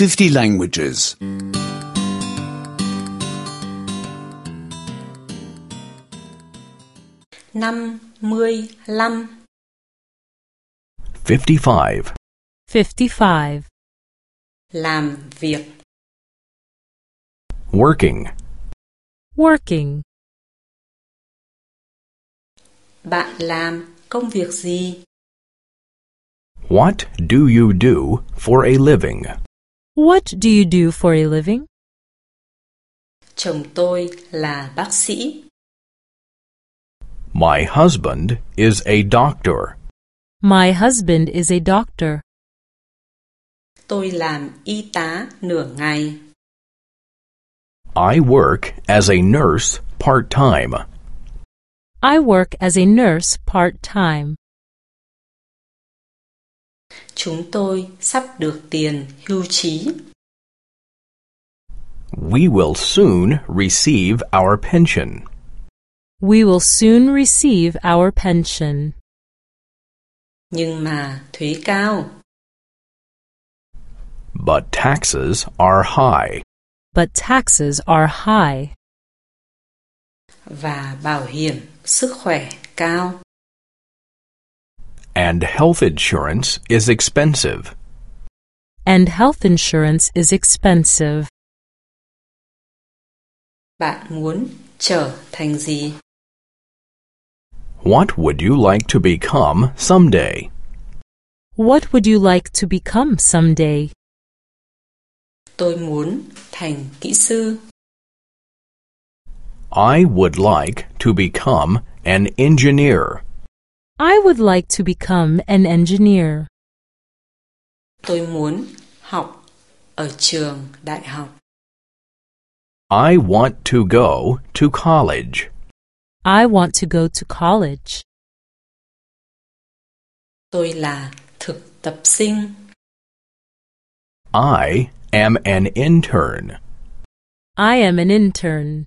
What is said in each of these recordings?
50 languages. 55 55. 55. làm việc Working. Working. bạn làm công việc gì What do you do for a living? What do you do for a living? chồng tôi là bác sĩ My husband is a doctor. My husband is a doctor. tôi làm y tá nửa ngày I work as a nurse part-time. I work as a nurse part-time. Chúng tôi sắp được tiền hưu trí We will soon receive our pension. We will soon receive our pension. nhưng mà thuế cao But taxes are high. But taxes are high. và bảo hiểm sức khỏe cao And health insurance is expensive. And health insurance is expensive. bạn muốn trở thành gì What would you like to become someday? What would you like to become someday? tôi muốn thành kỹ sư I would like to become an engineer. I would like to become an engineer. tôi muốn học ở trường đại học I want to go to college. I want to go to college. tôi là thực tập sinh I am an intern. I am an intern.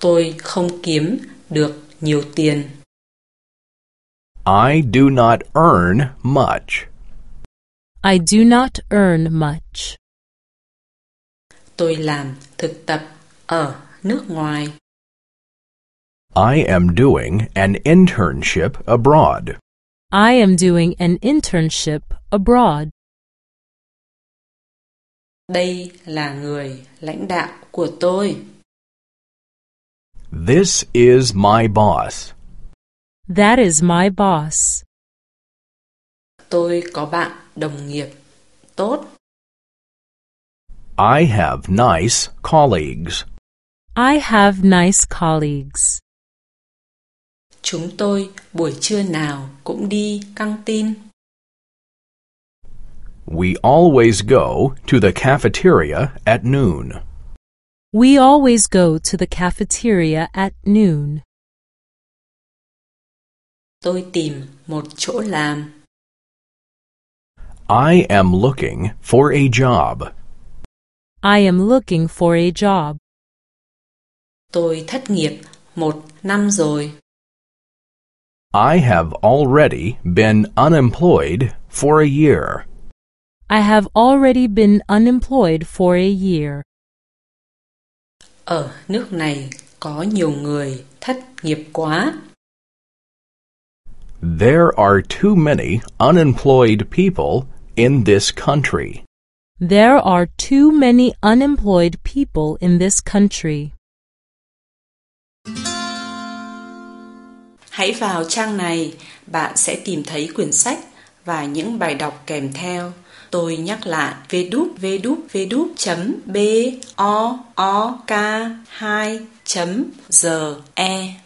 tôi không kiếm được nhiều tiền I do not earn much. I do not earn much. tôi làm thực tập ở nước ngoài I am doing an internship abroad. I am doing an internship abroad. đây là người lãnh đạo của tôi This is my boss. That is my boss. tôi có bạn đồng nghiệp tốt I have nice colleagues. I have nice colleagues. chúng tôi buổi trưa nào cũng đi căng tin We always go to the cafeteria at noon. We always go to the cafeteria at noon. Tôi tìm một chỗ làm I am looking for a job. I am looking for a job. tôi thất nghiệp một năm rồi I have already been unemployed for a year. I have already been unemployed for a year. ở nước này có nhiều người thất nghiệp quá There are too many unemployed people in this country. There are too many unemployed people in this country. Hãy vào trang này, bạn sẽ tìm thấy quyển sách và những bài đọc kèm theo. Tôi nhắc lại www.book2.ge